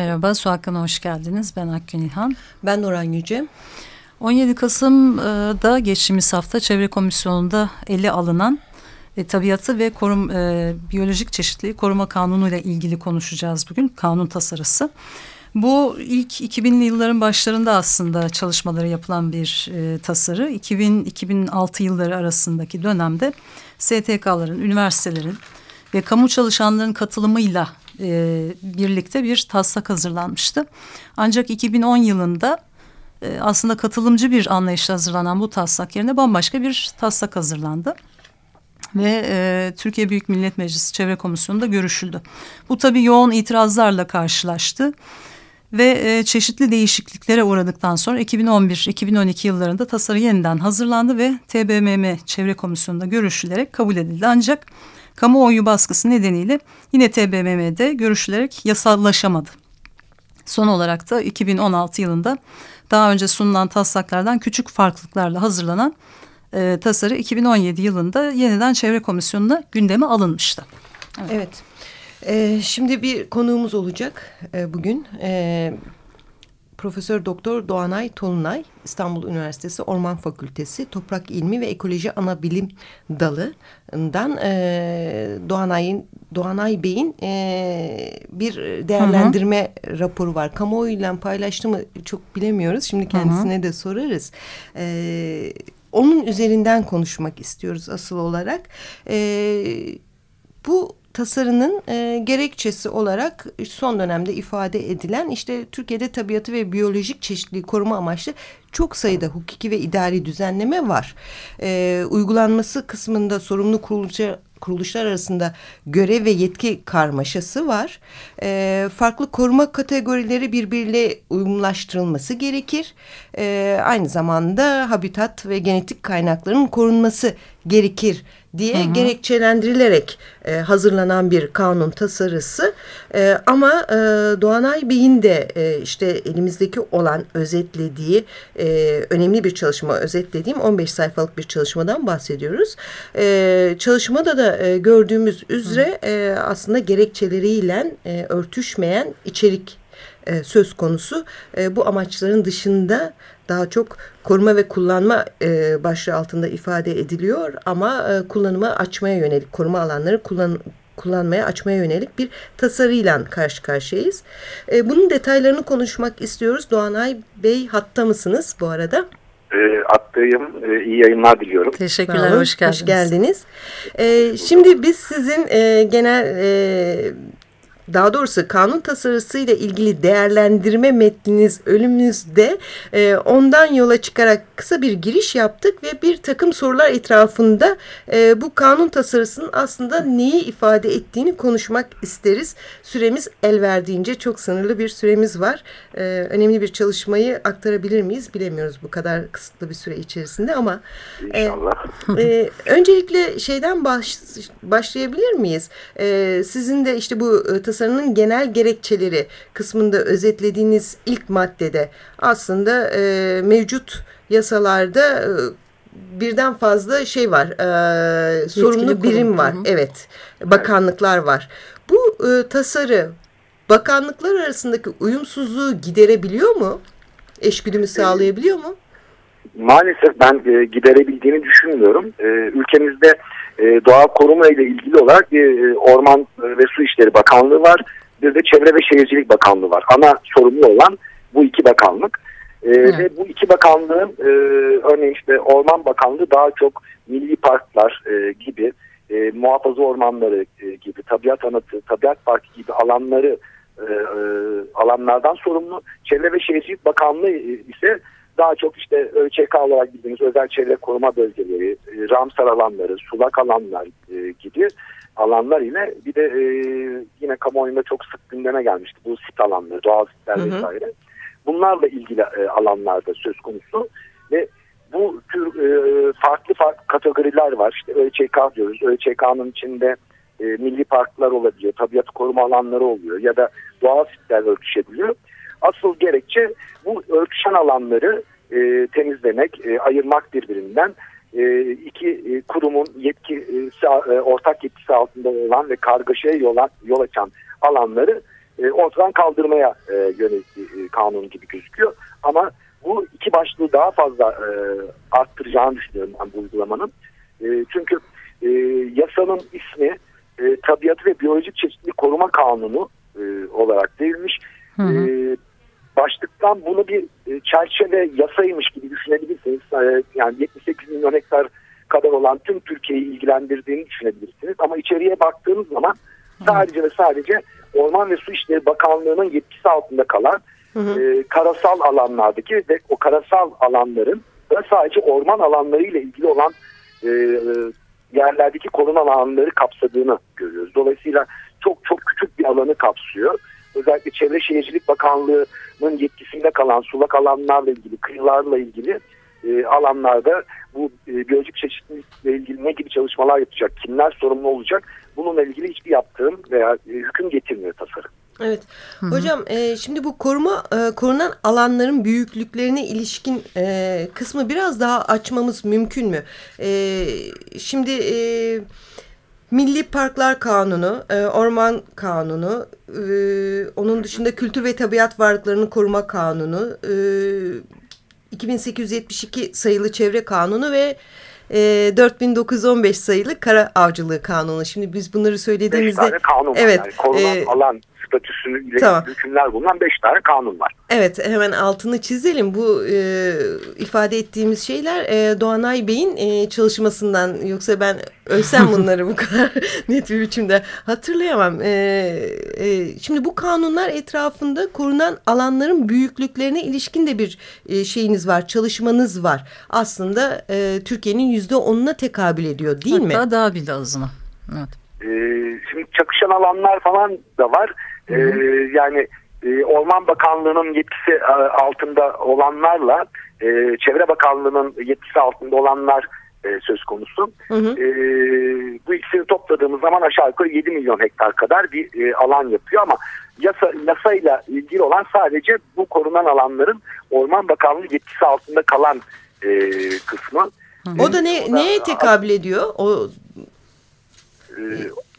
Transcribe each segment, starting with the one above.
Merhaba, Su Hakkı'na hoş geldiniz. Ben Akgün İlhan. Ben Nuran Yüce. 17 Kasım'da geçtiğimiz hafta Çevre Komisyonu'nda ele alınan e, tabiatı ve korum, e, biyolojik çeşitliliği koruma kanunu ile ilgili konuşacağız bugün. Kanun tasarısı. Bu ilk 2000'li yılların başlarında aslında çalışmaları yapılan bir e, tasarı. 2000-2006 yılları arasındaki dönemde STK'ların, üniversitelerin ve kamu çalışanların katılımıyla e, birlikte bir taslak hazırlanmıştı. Ancak 2010 yılında e, aslında katılımcı bir anlayışla hazırlanan bu taslak yerine bambaşka bir taslak hazırlandı ve e, Türkiye Büyük Millet Meclisi Çevre Komisyonu'nda görüşüldü. Bu tabii yoğun itirazlarla karşılaştı ve e, çeşitli değişikliklere uğradıktan sonra 2011-2012 yıllarında tasarı yeniden hazırlandı ve TBMM Çevre Komisyonu'nda görüşülerek kabul edildi. Ancak kamuoyu baskısı nedeniyle yine TBMM'de görüşülerek yasallaşamadı. Son olarak da 2016 yılında daha önce sunulan taslaklardan küçük farklılıklarla hazırlanan e, tasarı 2017 yılında yeniden Çevre Komisyonu'na gündeme alınmıştı. Evet. evet. Ee, şimdi bir konuğumuz olacak e, bugün. E, Profesör Doktor Doğanay Tolunay İstanbul Üniversitesi Orman Fakültesi Toprak İlmi ve Ekoloji Anabilim Dalı'ndan e, Doğanay'ın Doğanay Bey'in e, bir değerlendirme hı hı. raporu var. Kamuoyuyla paylaştı mı çok bilemiyoruz. Şimdi kendisine hı hı. de sorarız. E, onun üzerinden konuşmak istiyoruz asıl olarak. E, bu tasarının e, gerekçesi olarak son dönemde ifade edilen işte Türkiye'de tabiatı ve biyolojik çeşitliliği koruma amaçlı çok sayıda hukuki ve idari düzenleme var. E, uygulanması kısmında sorumlu kuruluşa kuruluşlar arasında görev ve yetki karmaşası var. E, farklı koruma kategorileri birbiriyle uyumlaştırılması gerekir. E, aynı zamanda habitat ve genetik kaynakların korunması gerekir diye hı hı. gerekçelendirilerek e, hazırlanan bir kanun tasarısı. E, ama e, Doğanay Bey'in de e, işte elimizdeki olan özetlediği e, önemli bir çalışma özetlediğim 15 sayfalık bir çalışmadan bahsediyoruz. E, çalışmada da e, gördüğümüz üzere e, aslında gerekçeleriyle e, örtüşmeyen içerik e, söz konusu. E, bu amaçların dışında daha çok koruma ve kullanma e, başlığı altında ifade ediliyor ama e, kullanıma açmaya yönelik koruma alanları kullan kullanmaya açmaya yönelik bir tasarıyla karşı karşıyayız. E, bunun detaylarını konuşmak istiyoruz. Doğanay Bey hatta mısınız bu arada? E, attığım e, iyi yayınlar diliyorum. Teşekkürler, hoş geldiniz. Hoş geldiniz. E, şimdi biz sizin e, genel e, daha doğrusu kanun tasarısı ile ilgili değerlendirme metniniz önümüzde e, ondan yola çıkarak kısa bir giriş yaptık ve bir takım sorular etrafında e, bu kanun tasarısının aslında neyi ifade ettiğini konuşmak isteriz. Süremiz el verdiğince çok sınırlı bir süremiz var. E, önemli bir çalışmayı aktarabilir miyiz bilemiyoruz bu kadar kısıtlı bir süre içerisinde ama e, İnşallah. e, öncelikle şeyden baş, başlayabilir miyiz? E, sizin de işte bu e, tasarı tasarının genel gerekçeleri kısmında özetlediğiniz ilk maddede aslında e, mevcut yasalarda e, birden fazla şey var. E, sorumlu birim var. Hı hı. Evet. Bakanlıklar var. Bu e, tasarı bakanlıklar arasındaki uyumsuzluğu giderebiliyor mu? Eşgüdümü sağlayabiliyor mu? Maalesef ben e, giderebildiğini düşünmüyorum. E, ülkemizde e, doğa koruma ile ilgili olarak bir e, Orman ve Su İşleri Bakanlığı var. Bir de Çevre ve Şehircilik Bakanlığı var. Ana sorumlu olan bu iki bakanlık. E, ve bu iki bakanlığın e, örneğin işte Orman Bakanlığı daha çok milli parklar e, gibi e, muhafaza ormanları e, gibi tabiat anıtı, tabiat parkı gibi alanları e, e, alanlardan sorumlu. Çevre ve Şehircilik Bakanlığı ise daha çok işte ÖÇK olarak bildiğimiz özel çevre koruma bölgeleri, e, Ramsar alanları, sulak alanlar e, gibi alanlar ile bir de e, yine kamuoyunda çok sık gündeme gelmişti bu sit alanları, doğal sitler Hı hı. vesaire. Bunlarla ilgili e, alanlarda söz konusu ve bu tür e, farklı farklı kategoriler var. İşte ÖÇK diyoruz. ÖÇK'nın içinde e, milli parklar olabiliyor, tabiat koruma alanları oluyor ya da doğal sitler örtüşebiliyor. Asıl gerekçe bu örtüşen alanları e, temizlemek, e, ayırmak birbirinden e, iki e, kurumun yetkisi, e, ortak yetkisi altında olan ve kargaşaya yol, yol açan alanları e, ortadan kaldırmaya e, yönelik e, kanun gibi gözüküyor. Ama bu iki başlığı daha fazla e, arttıracağını düşünüyorum ben bu uygulamanın. E, çünkü e, yasanın ismi e, Tabiatı ve Biyolojik Çeşitlilik Koruma Kanunu e, olarak verilmiş. Hı hı. E, başlıktan bunu bir e, çerçeve yasaymış gibi düşünebilirsiniz. E, yani 78 milyon hektar kadar olan tüm Türkiye'yi ilgilendirdiğini düşünebilirsiniz. Ama içeriye baktığınız zaman sadece ve sadece Orman ve Su İşleri Bakanlığı'nın yetkisi altında kalan Hı hı. e, karasal alanlardaki ve o karasal alanların da sadece orman alanları ile ilgili olan e, yerlerdeki korunan alanları kapsadığını görüyoruz. Dolayısıyla çok çok küçük bir alanı kapsıyor. Özellikle Çevre Şehircilik Bakanlığı'nın yetkisinde kalan sulak alanlarla ilgili, kıyılarla ilgili e, alanlarda bu e, biyolojik çeşitlilikle ilgili ne gibi çalışmalar yapacak, kimler sorumlu olacak bununla ilgili hiçbir yaptığım veya e, hüküm getirmiyor tasarım. Evet. Hocam e, şimdi bu koruma e, korunan alanların büyüklüklerine ilişkin e, kısmı biraz daha açmamız mümkün mü? E, şimdi e, Milli Parklar Kanunu, e, Orman Kanunu, e, onun dışında Kültür ve Tabiat Varlıklarını Koruma Kanunu, e, 2872 sayılı Çevre Kanunu ve e, 4915 sayılı Kara Avcılığı Kanunu. Şimdi biz bunları Beş söylediğimizde... tane kanun. Evet, Yani korunan e, alan statüsüyle tamam. hükümler bulunan beş tane kanun var. Evet hemen altını çizelim. Bu e, ifade ettiğimiz şeyler e, Doğanay Bey'in e, çalışmasından yoksa ben ölsem bunları bu kadar net bir biçimde hatırlayamam. E, e, şimdi bu kanunlar etrafında korunan alanların büyüklüklerine ilişkin de bir e, şeyiniz var, çalışmanız var. Aslında e, Türkiye'nin yüzde onuna tekabül ediyor değil mi? Hatta daha bile azına. Evet. Ee, şimdi çakışan alanlar falan da var. Ee, yani e, Orman Bakanlığı'nın yetkisi e, altında olanlarla e, Çevre Bakanlığı'nın yetkisi altında olanlar e, söz konusu. Hı hı. E, bu ikisini topladığımız zaman aşağı yukarı 7 milyon hektar kadar bir e, alan yapıyor ama yasa, yasayla ilgili olan sadece bu korunan alanların Orman Bakanlığı yetkisi altında kalan e, kısmı. O da ne, neye tekabül ediyor? O E,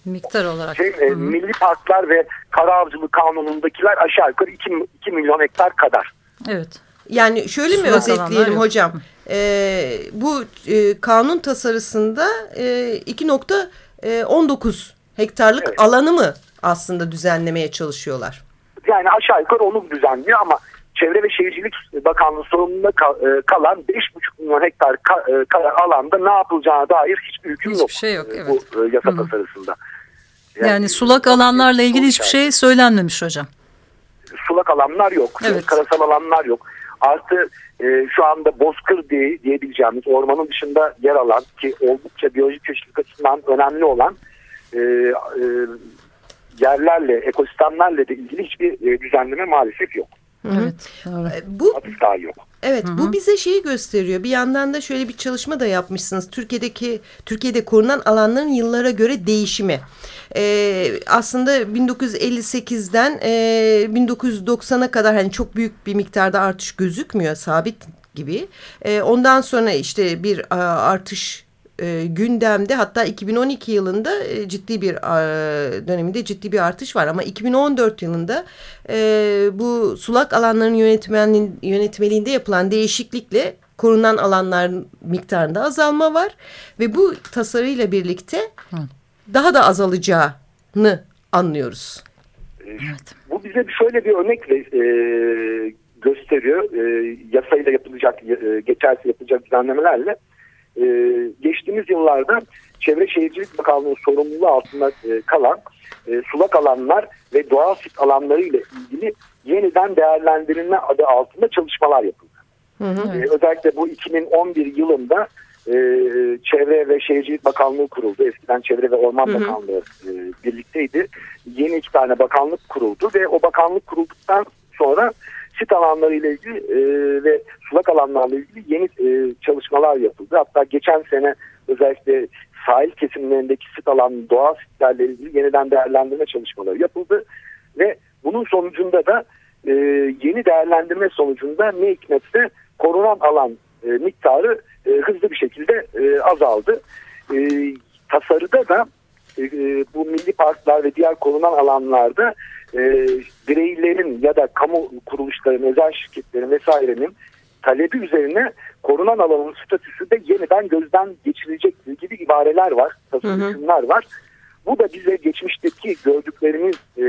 Miktar olarak. şey, e, milli parklar ve kara avcılığı kanunundakiler aşağı yukarı 2, 2 milyon hektar kadar. Evet. Yani şöyle mi Sulak özetleyelim hocam? Ee, bu e, kanun tasarısında e, 2.19 hektarlık Evet. alanı mı aslında düzenlemeye çalışıyorlar? Yani aşağı yukarı onu düzenliyor ama Çevre ve Şehircilik Bakanlığı sorumluluğunda ka- e, kalan 5,5 milyon hektar e, kadar alanda ne yapılacağına dair hiçbir hüküm Hiçbir yok. şey yok, e, evet. Bu e, yasa Hı hı. tasarısında. Yani, sulak alanlarla ilgili hiçbir şey söylenmemiş hocam. sulak alanlar yok. Evet. Karasal alanlar yok. Artı e, şu anda bozkır diye diyebileceğimiz ormanın dışında yer alan ki oldukça biyolojik çeşitlilik açısından önemli olan e, e, yerlerle, ekosistemlerle de ilgili hiçbir e, düzenleme maalesef yok. Evet. Doğru. E, Bu yok. Evet bu bize şeyi gösteriyor. Bir yandan da şöyle bir çalışma da yapmışsınız. Türkiye'deki Türkiye'de korunan alanların yıllara göre değişimi. Ee, aslında 1958'den e, 1990'a kadar hani çok büyük bir miktarda artış gözükmüyor sabit gibi. E, ondan sonra işte bir e, artış e, gündemde hatta 2012 yılında e, ciddi bir e, döneminde ciddi bir artış var ama 2014 yılında e, bu sulak alanların yönetmenliğin, yönetmeliğinde yapılan değişiklikle korunan alanların miktarında azalma var ve bu tasarıyla birlikte daha da azalacağını anlıyoruz. Evet. Bu bize şöyle bir örnek e, gösteriyor. E, yasayla yapılacak, e, geçerse yapılacak düzenlemelerle. E, geçtiğimiz yıllarda Çevre Şehircilik Bakanlığı sorumluluğu altında e, kalan e, sulak alanlar ve doğal sit alanları ile ilgili yeniden değerlendirilme adı altında çalışmalar yapıldı. Hı hı. E, özellikle bu 2011 yılında e, Çevre ve Şehircilik Bakanlığı kuruldu. Eskiden Çevre ve Orman hı hı. Bakanlığı e, birlikteydi. Yeni iki tane bakanlık kuruldu ve o bakanlık kurulduktan sonra sit alanları ile ilgili e, ve sulak alanlarla ilgili yeni e, çalışmalar yapıldı. Hatta geçen sene özellikle sahil kesimlerindeki sit alan doğal sitlerle ilgili yeniden değerlendirme çalışmaları yapıldı ve bunun sonucunda da e, yeni değerlendirme sonucunda ne hikmetse korunan alan e, miktarı e, hızlı bir şekilde e, azaldı. E, tasarıda da e, e, bu milli parklar ve diğer korunan alanlarda e, bireylerin ya da kamu kuruluşların, özel şirketlerin vesairenin talebi üzerine korunan alanın statüsü de yeniden gözden geçirilecek gibi ibareler var, tasarımlar var. Bu da bize geçmişteki gördüklerimiz e,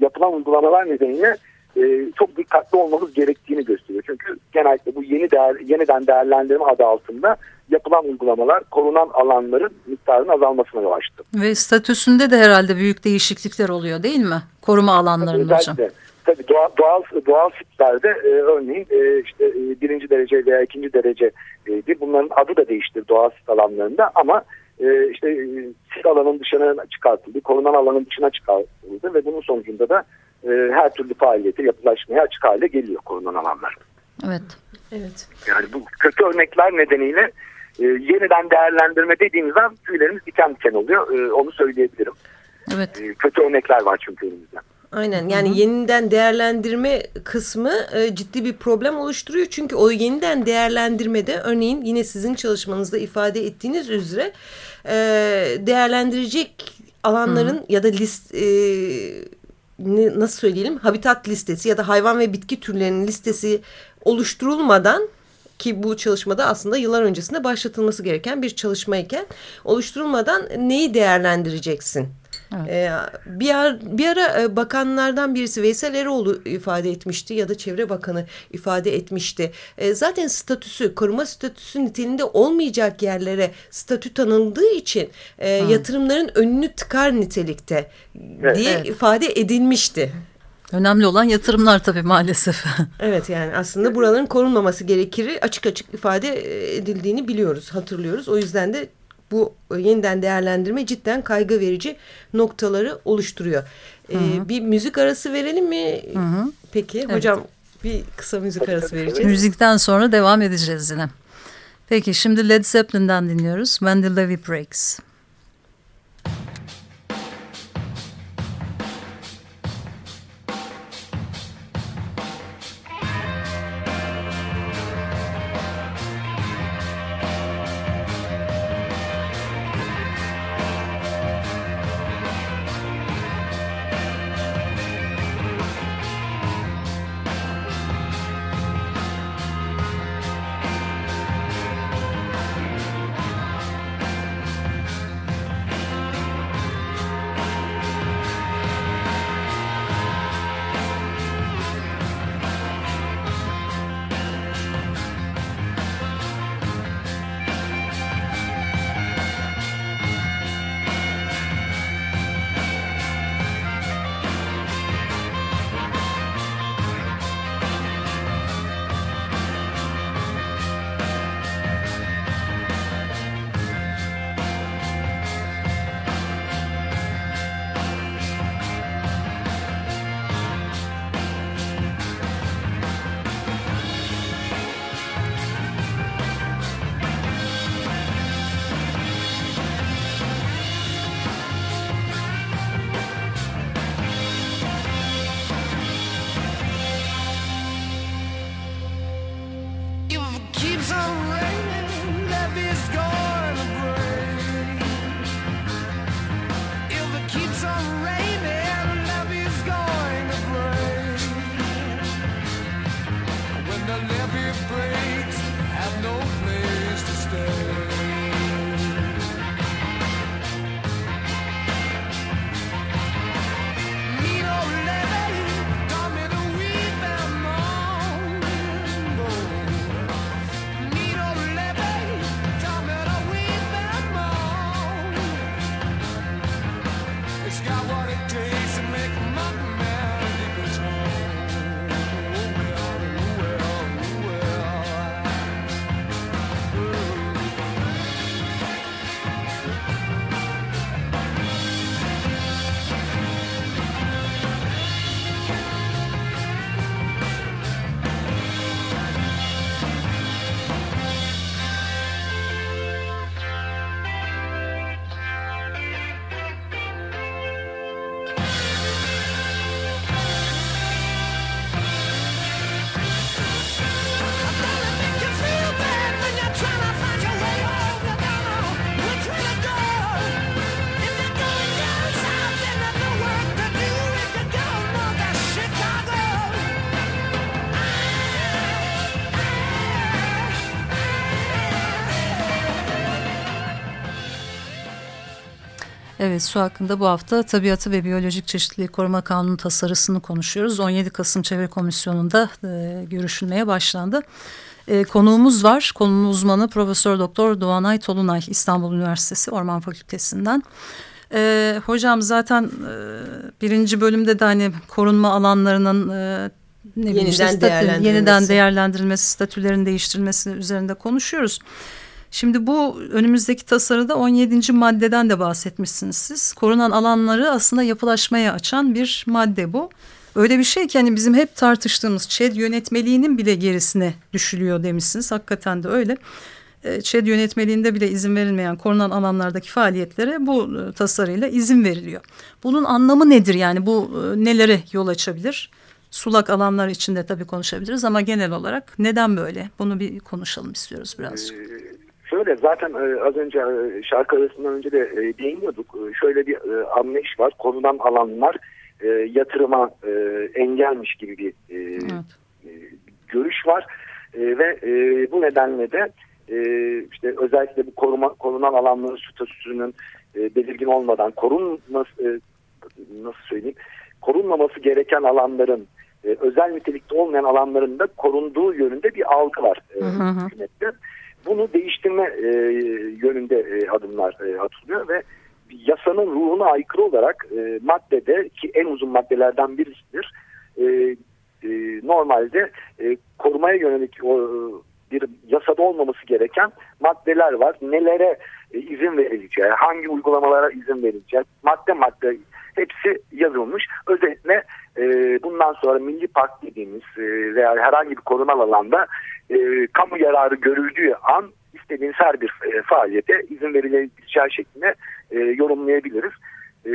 yapılan uygulamalar nedeniyle e, çok dikkatli olmamız gerektiğini gösteriyor. Çünkü genellikle bu yeni değer, yeniden değerlendirme adı altında yapılan uygulamalar korunan alanların miktarının azalmasına yol açtı. Ve statüsünde de herhalde büyük değişiklikler oluyor değil mi? Koruma alanlarının tabii, hocam. Tabii doğal, doğal, doğal sitlerde e, örneğin e, işte e, birinci derece veya ikinci derece e, bunların adı da değiştir doğal sit alanlarında ama e, işte e, sit alanın dışına çıkartıldı, korunan alanın dışına çıkartıldı ve bunun sonucunda da e, her türlü faaliyete yapılaşmaya açık hale geliyor korunan alanlar. Evet. Evet. Yani bu kötü örnekler nedeniyle e, yeniden değerlendirme dediğimiz an tüylerimiz diken diken oluyor. E, onu söyleyebilirim. Evet. E, kötü örnekler var çünkü elimizde. Aynen yani Hı -hı. yeniden değerlendirme kısmı e, ciddi bir problem oluşturuyor. Çünkü o yeniden değerlendirmede örneğin yine sizin çalışmanızda ifade ettiğiniz üzere e, değerlendirecek alanların Hı -hı. ya da list e, nasıl söyleyelim habitat listesi ya da hayvan ve bitki türlerinin listesi oluşturulmadan ki bu çalışmada aslında yıllar öncesinde başlatılması gereken bir çalışmayken oluşturulmadan neyi değerlendireceksin? Evet. Ee, bir, ara, bir ara e, bakanlardan birisi Veysel Eroğlu ifade etmişti ya da Çevre Bakanı ifade etmişti. E, zaten statüsü, koruma statüsü niteliğinde olmayacak yerlere statü tanındığı için e, yatırımların önünü tıkar nitelikte evet. diye evet. ifade edilmişti. Önemli olan yatırımlar tabii maalesef. evet yani aslında buraların korunmaması gerekir açık açık ifade edildiğini biliyoruz, hatırlıyoruz. O yüzden de bu yeniden değerlendirme cidden kaygı verici noktaları oluşturuyor. Ee, bir müzik arası verelim mi? Hı hı. Peki evet. hocam bir kısa müzik arası vereceğiz. Müzikten sonra devam edeceğiz yine. Peki şimdi Led Zeppelin'den dinliyoruz. When the Levee Breaks. Evet su hakkında bu hafta tabiatı ve biyolojik çeşitliliği koruma kanunu tasarısını konuşuyoruz. 17 Kasım Çevre Komisyonu'nda e, görüşülmeye başlandı. E, konuğumuz var. Konunun uzmanı Profesör Doktor Doğanay Tolunay İstanbul Üniversitesi Orman Fakültesinden. E, hocam zaten e, birinci bölümde de hani korunma alanlarının e, ne yeniden, işte, statü, değerlendirilmesi. yeniden değerlendirilmesi, statülerin değiştirilmesi üzerinde konuşuyoruz. Şimdi bu önümüzdeki tasarıda 17. maddeden de bahsetmişsiniz siz. Korunan alanları aslında yapılaşmaya açan bir madde bu. Öyle bir şey ki hani bizim hep tartıştığımız ÇED yönetmeliğinin bile gerisine düşülüyor demişsiniz. Hakikaten de öyle. E, ÇED yönetmeliğinde bile izin verilmeyen korunan alanlardaki faaliyetlere bu e, tasarıyla izin veriliyor. Bunun anlamı nedir yani bu e, nelere yol açabilir? Sulak alanlar içinde tabii konuşabiliriz ama genel olarak neden böyle? Bunu bir konuşalım istiyoruz birazcık. Ee, Şöyle zaten e, az önce e, şarkı arasından önce de e, değiniyorduk. E, şöyle bir e, anlayış var. Konudan alanlar e, yatırıma e, engelmiş gibi bir e, evet. e, görüş var. E, ve e, bu nedenle de e, işte özellikle bu koruma, korunan alanların statüsünün e, belirgin olmadan korunması e, nasıl söyleyeyim korunmaması gereken alanların e, özel nitelikte olmayan alanların da korunduğu yönünde bir algı var e, hükümette. Bunu değiştirme e, yönünde e, adımlar e, atılıyor ve yasanın ruhuna aykırı olarak e, maddede ki en uzun maddelerden birisidir. E, e, normalde e, korumaya yönelik o, bir yasada olmaması gereken maddeler var. Nelere e, izin verileceği, hangi uygulamalara izin verileceği, madde madde hepsi yazılmış. Özetle e, bundan sonra milli park dediğimiz e, veya herhangi bir korunan alanda e, kamu yararı görüldüğü an istediğiniz her bir e, faaliyete izin verilebileceği şeklinde e, yorumlayabiliriz. E,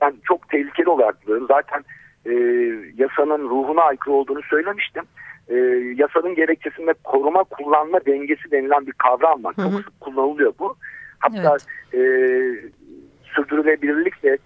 ben çok tehlikeli olarak buluyorum. Zaten e, yasanın ruhuna aykırı olduğunu söylemiştim. E, yasanın gerekçesinde koruma kullanma dengesi denilen bir kavram var. Hı hı. Çok sık kullanılıyor bu. Hatta evet. e, sürdürülebilirlik ve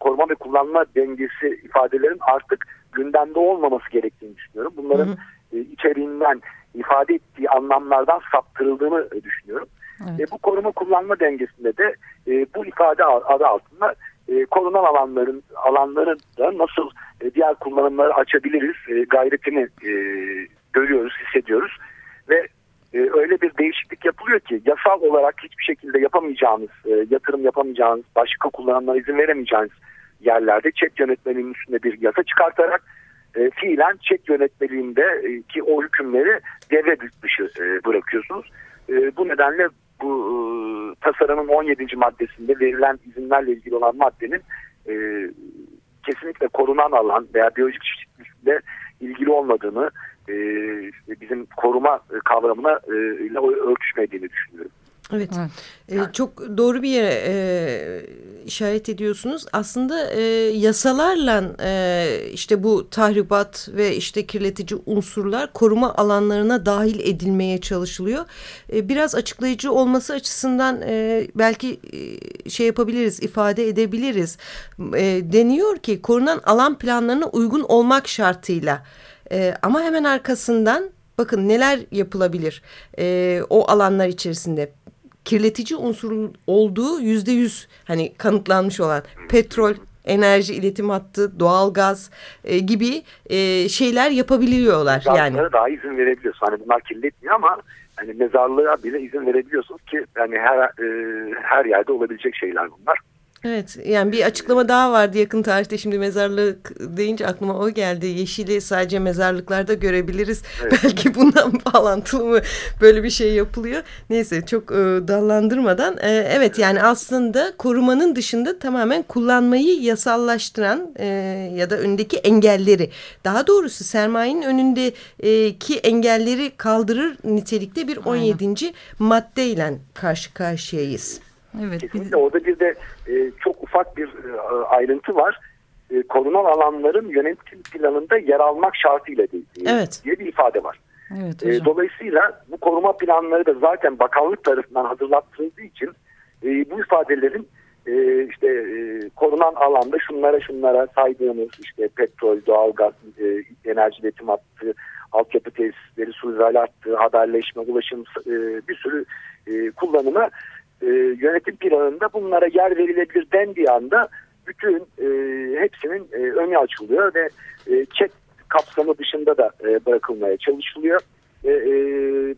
koruma ve kullanma dengesi ifadelerin artık gündemde olmaması gerektiğini düşünüyorum. Bunların hı hı. E, içeriğinden ifade ettiği anlamlardan saptırıldığını düşünüyorum. Evet. E, bu koruma kullanma dengesinde de e, bu ifade adı altında e, korunan alanların alanların da nasıl e, diğer kullanımları açabiliriz e, gayretini e, görüyoruz, hissediyoruz ve e, öyle bir değişiklik yapılıyor ki yasal olarak hiçbir şekilde yapamayacağınız, e, yatırım yapamayacağınız, başka kullanımlara izin veremeyeceğiniz yerlerde çek yönetmeninin üstünde bir yasa çıkartarak e, fiilen çek yönetmeliğinde e, ki o hükümleri devre dışı e, bırakıyorsunuz. E, bu nedenle bu e, tasarımın 17. maddesinde verilen izinlerle ilgili olan maddenin e, kesinlikle korunan alan veya biyolojik çeşitlilikle ilgili olmadığını e, bizim koruma kavramına e, ile örtüşmediğini düşünüyorum. Evet, evet. Ee, çok doğru bir yere e, işaret ediyorsunuz. Aslında e, yasalarla e, işte bu tahribat ve işte kirletici unsurlar koruma alanlarına dahil edilmeye çalışılıyor. E, biraz açıklayıcı olması açısından e, belki e, şey yapabiliriz, ifade edebiliriz. E, deniyor ki korunan alan planlarına uygun olmak şartıyla. E, ama hemen arkasından bakın neler yapılabilir e, o alanlar içerisinde kirletici unsurun olduğu yüzde yüz hani kanıtlanmış olan petrol, enerji iletim hattı, doğalgaz e, gibi e, şeyler yapabiliyorlar Mezarlıklara yani. daha izin verebiliyorsun. Hani bunlar kirletmiyor ama hani mezarlığa bile izin verebiliyorsunuz ki yani her e, her yerde olabilecek şeyler bunlar. Evet yani bir açıklama daha vardı yakın tarihte şimdi mezarlık deyince aklıma o geldi. Yeşili sadece mezarlıklarda görebiliriz. Evet. Belki bundan bağlantılı mı böyle bir şey yapılıyor. Neyse çok e, dallandırmadan. E, evet yani aslında korumanın dışında tamamen kullanmayı yasallaştıran e, ya da önündeki engelleri daha doğrusu sermayenin önündeki engelleri kaldırır nitelikte bir 17. Aynen. maddeyle karşı karşıyayız. Evet. Kesinlikle orada bir de e, çok ufak bir e, ayrıntı var. E, korunan alanların yönetim planında yer almak şartıyla değil, evet. diye bir ifade var. Evet, e, dolayısıyla bu koruma planları da zaten bakanlık tarafından hazırlattırıldığı için e, bu ifadelerin e, işte e, korunan alanda şunlara şunlara saydığımız işte petrol, doğalgaz, e, enerji iletim hattı, altyapı tesisleri, su haberleşme, ulaşım e, bir sürü e, kullanıma e, yönetim planında bunlara yer verilebilir dendiği anda bütün e, hepsinin e, önü açılıyor ve e, çek kapsamı dışında da e, bırakılmaya çalışılıyor. E, e,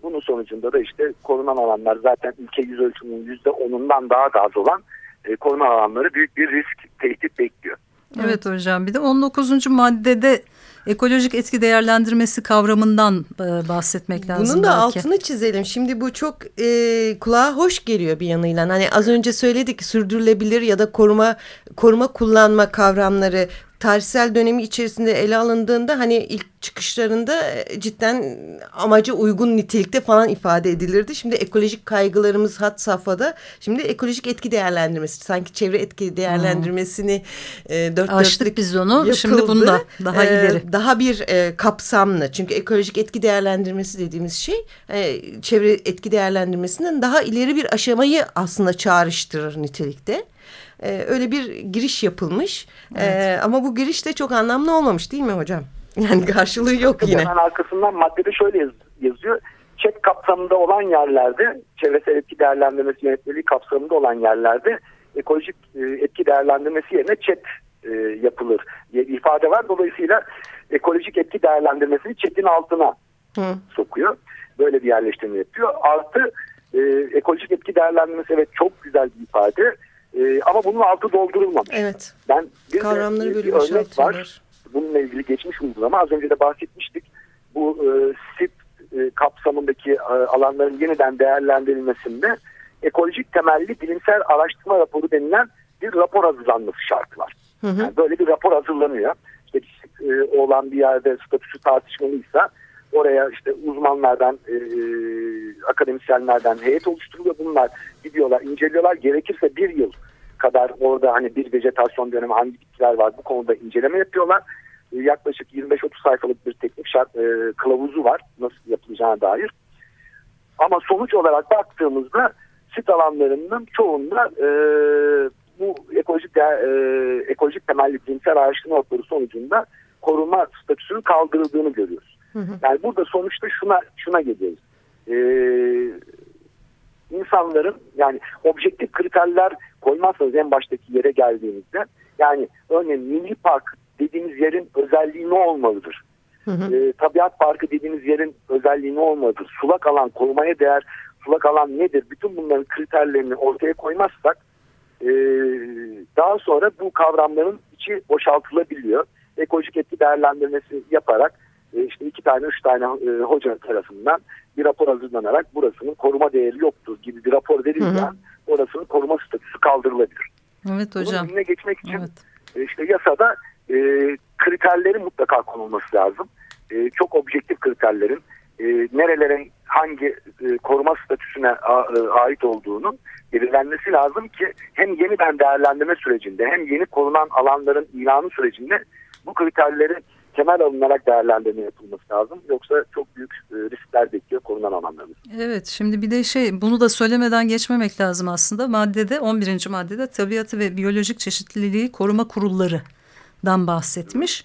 bunun sonucunda da işte korunan alanlar zaten ülke yüz ölçümünün yüzde onundan daha da az olan e, korunan alanları büyük bir risk, tehdit bekliyor. Evet hocam bir de 19. maddede ekolojik etki değerlendirmesi kavramından e, bahsetmek lazım. Bunun da belki. altını çizelim. Şimdi bu çok e, kulağa hoş geliyor bir yanıyla. Hani az önce söyledik sürdürülebilir ya da koruma koruma kullanma kavramları tarihsel dönemi içerisinde ele alındığında hani ilk çıkışlarında e, cidden amaca uygun nitelikte falan ifade edilirdi. Şimdi ekolojik kaygılarımız hat safhada. Şimdi ekolojik etki değerlendirmesi sanki çevre etki değerlendirmesini e, dört Açtık biz onu. yapıldı. Şimdi bunu da daha ee, ileri. Daha bir e, kapsamlı. Çünkü ekolojik etki değerlendirmesi dediğimiz şey e, çevre etki değerlendirmesinden daha ileri bir aşamayı aslında çağrıştırır nitelikte. Ee, öyle bir giriş yapılmış. Evet. Ee, ama bu giriş de çok anlamlı olmamış değil mi hocam? Yani karşılığı yok yine. Hemen arkasından maddede şöyle yaz, yazıyor. Çek kapsamında olan yerlerde, çevresel etki değerlendirmesi yönetmeliği kapsamında olan yerlerde ekolojik e, etki değerlendirmesi yerine çet e, yapılır diye bir ifade var. Dolayısıyla ekolojik etki değerlendirmesini çetin altına Hı. sokuyor. Böyle bir yerleştirme yapıyor. Artı e, ekolojik etki değerlendirmesi evet çok güzel bir ifade. E, ama bunun altı doldurulmamış. Evet. Ben bir, Kavramları bir örnek var. Bununla ilgili geçmiş uygulama az önce de bahsetmiştik. Bu e, SIP e, kapsamındaki e, alanların yeniden değerlendirilmesinde ekolojik temelli bilimsel araştırma raporu denilen bir rapor hazırlanması şartı var. Hı hı. Yani böyle bir rapor hazırlanıyor. İşte e, olan bir yerde statüsü tartışmalıysa oraya işte uzmanlardan, e, akademisyenlerden heyet oluşturuluyor. Bunlar gidiyorlar, inceliyorlar. Gerekirse bir yıl kadar orada hani bir vejetasyon dönemi hangi bitkiler var bu konuda inceleme yapıyorlar. E, yaklaşık 25-30 sayfalık bir teknik şart e, kılavuzu var nasıl yapılacağına dair. Ama sonuç olarak baktığımızda sit alanlarının çoğunda e, bu ekolojik de, e, ekolojik temelli bilimsel araştırma raporu sonucunda koruma statüsünün kaldırıldığını görüyoruz. Hı hı. Yani burada sonuçta şuna şuna geliyoruz. Ee, insanların yani objektif kriterler koymazsanız en baştaki yere geldiğinizde yani örneğin milli park dediğimiz yerin özelliği ne olmalıdır? Hı hı. E, tabiat parkı dediğimiz yerin özelliği ne olmalıdır? Sulak alan korumaya değer sulak alan nedir? Bütün bunların kriterlerini ortaya koymazsak e, daha sonra bu kavramların içi boşaltılabiliyor. Ekolojik etki değerlendirmesi yaparak e, işte iki tane üç tane e, hoca tarafından bir rapor hazırlanarak burasının koruma değeri yoktur gibi bir rapor verilirken orasının koruma statüsü kaldırılabilir. Evet hocam. Bunun önüne geçmek için evet. e, işte yasada e, kriterlerin mutlaka konulması lazım. E, çok objektif kriterlerin e, nerelere hangi e, koruma statüsüne a, e, ait olduğunu belirlenmesi lazım ki hem yeniden değerlendirme sürecinde hem yeni korunan alanların ilanı sürecinde bu kriterleri temel alınarak değerlendirme yapılması lazım. Yoksa çok büyük e, riskler bekliyor korunan alanlarımız. Evet şimdi bir de şey bunu da söylemeden geçmemek lazım aslında. Maddede 11. maddede tabiatı ve biyolojik çeşitliliği koruma kurullarından bahsetmiş.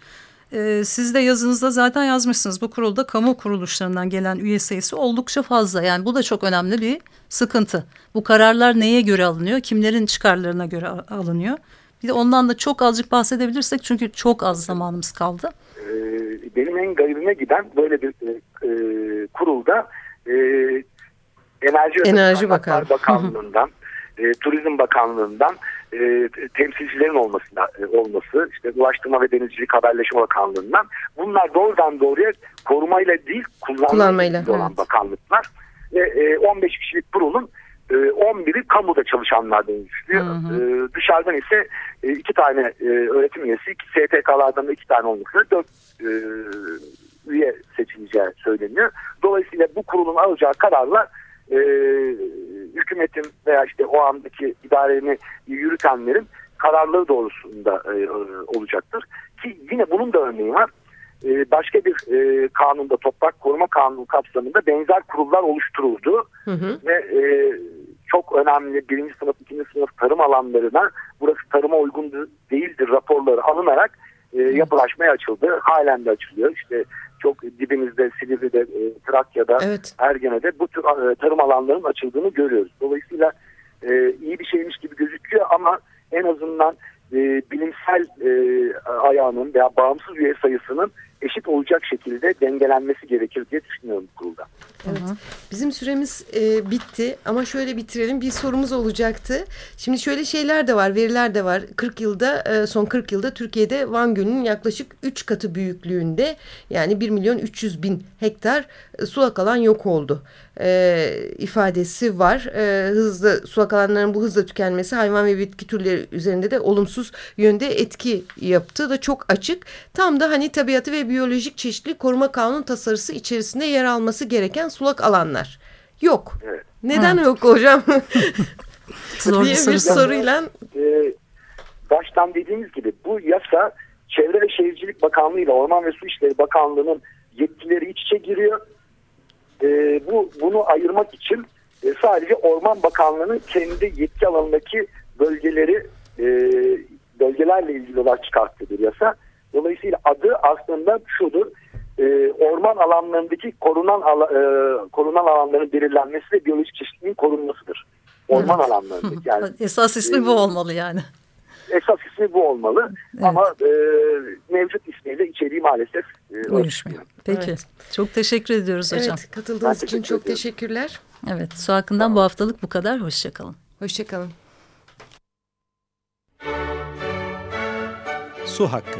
Ee, siz de yazınızda zaten yazmışsınız. Bu kurulda kamu kuruluşlarından gelen üye sayısı oldukça fazla. Yani bu da çok önemli bir sıkıntı. Bu kararlar neye göre alınıyor? Kimlerin çıkarlarına göre alınıyor? Bir de ondan da çok azıcık bahsedebilirsek çünkü çok az zamanımız kaldı. Ee, benim en garibime giden böyle bir e, e, kurulda e, Enerji, Enerji Bakan. Bakanlığı'ndan, e, Turizm Bakanlığı'ndan e, temsilcilerin olması, e, olması, işte Ulaştırma ve Denizcilik Haberleşme Bakanlığı'ndan bunlar doğrudan doğruya korumayla değil kullanmayla, kullanmayla olan evet. bakanlıklar. Ve e, 15 kişilik kurulun 11'i e, kamuda çalışanlardan oluşuyor. Hı hı. E, dışarıdan ise e, iki tane öğretim üyesi, iki STK'lardan da iki tane olmak üzere dört üye seçileceği söyleniyor. Dolayısıyla bu kurulun alacağı kararlar hükümetin veya işte o andaki idareni yürütenlerin kararları doğrusunda olacaktır. Ki yine bunun da örneği var. Başka bir kanunda toprak koruma kanunu kapsamında benzer kurullar oluşturuldu. Hı hı. Ve çok önemli birinci sınıf, ikinci sınıf tarım alanlarına burası tarıma uygun değildir raporları alınarak e, yapılaşmaya açıldı. Halen de açılıyor. İşte çok dibimizde Silivri'de, e, Trakya'da, evet. Ergene'de bu tür e, tarım alanlarının açıldığını görüyoruz. Dolayısıyla e, iyi bir şeymiş gibi gözüküyor ama en azından e, bilimsel e, ayağının veya bağımsız üye sayısının eşit olacak şekilde dengelenmesi gerekir diye düşünüyorum kurulda. Evet. Bizim süremiz e, bitti ama şöyle bitirelim. Bir sorumuz olacaktı. Şimdi şöyle şeyler de var, veriler de var. 40 yılda, e, son 40 yılda Türkiye'de Van Gölü'nün yaklaşık 3 katı büyüklüğünde yani 1 milyon 300 bin hektar e, sulak alan yok oldu. E, ifadesi var. E, hızlı sulak alanların bu hızla tükenmesi hayvan ve bitki türleri üzerinde de olumsuz yönde etki yaptı da çok açık. Tam da hani tabiatı ve biyolojik çeşitlilik koruma kanun tasarısı içerisinde yer alması gereken sulak alanlar. Yok. Evet. Neden yok hocam? Zor diye bir bir soru. soruyla e, baştan dediğimiz gibi bu yasa Çevre ve Şehircilik Bakanlığı ile Orman ve Su İşleri Bakanlığı'nın yetkileri iç içe giriyor. E, bu bunu ayırmak için e, sadece Orman Bakanlığı'nın kendi yetki alanındaki bölgeleri e, bölgelerle ilgili olarak çıkarttığı bir yasa. Dolayısıyla adı aslında şudur. E, orman alanlarındaki korunan ala, e, korunan alanların belirlenmesi ve biyolojik çeşitliliğin korunmasıdır. Orman Evet. alanlarındaki yani Esas ismi bu olmalı yani. esas ismi bu olmalı. Evet. Ama e, mevcut ismiyle içeriği maalesef e, Uyuşmuyor. Peki. Evet. Çok teşekkür ediyoruz hocam. evet, katıldığınız Ben için teşekkür çok ediyorum. teşekkürler. Evet. Su hakkından bu haftalık bu kadar. Hoşçakalın. Hoşçakalın. Su hakkı.